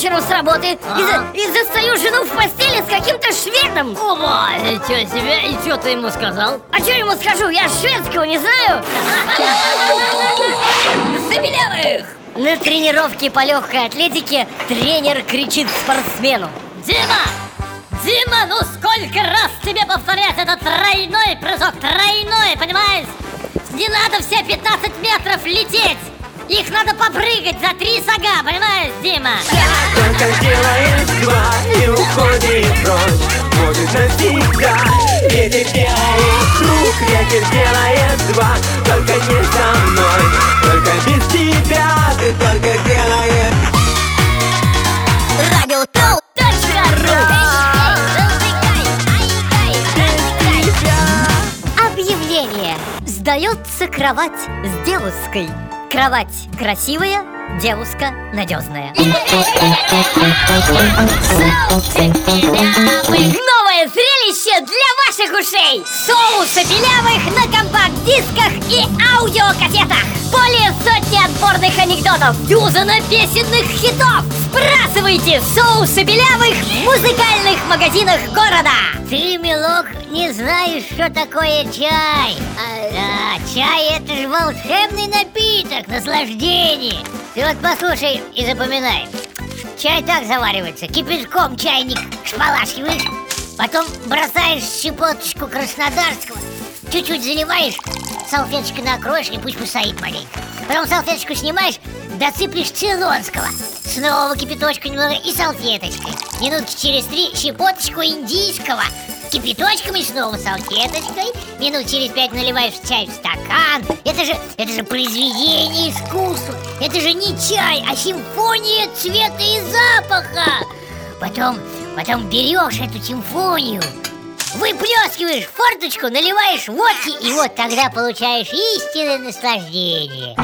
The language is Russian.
вечером с работы и, за- и застаю жену в постели с каким-то шведом Оба, ничего себе, и что ты ему сказал? А что ему скажу, я шведского не знаю Забелявых! На тренировке по легкой атлетике тренер кричит спортсмену Дима! Дима, ну сколько раз тебе повторять этот тройной прыжок, тройной, понимаешь? Не надо все 15 метров лететь! Их надо попрыгать за три шага, понимаешь, Дима? Только сделает два и уходит прочь. Будет навсегда Ветер делает круг, ветер делает два Только не со мной, только без тебя Ты только делаешь Объявление. Сдается кровать с девушкой Кровать красивая, девушка надежная Новое зрелище для ваших ушей! Соусы белявых на компакт-дисках и аудиокассетах! Более сотни отборных анекдотов Дюзана песенных хитов! Сбрасывайте соусы белявых в музыкальных магазинах города. Ты, милок, не знаешь, что такое чай. Да, чай это же волшебный напиток, наслаждение. Ты вот послушай и запоминай. Чай так заваривается, кипятком чайник шпалашиваешь Потом бросаешь щепоточку краснодарского Чуть-чуть заливаешь, салфеточкой накроешь и пусть постоит маленько. Потом салфеточку снимаешь, досыплешь цейлонского Снова кипяточку немного и салфеточкой. Минутки через три щепоточку индийского. Кипяточком и снова салфеточкой. Минут через пять наливаешь чай в стакан. Это же, это же произведение искусства. Это же не чай, а симфония цвета и запаха. Потом, потом берешь эту симфонию Выплескиваешь форточку, наливаешь водки И вот тогда получаешь истинное наслаждение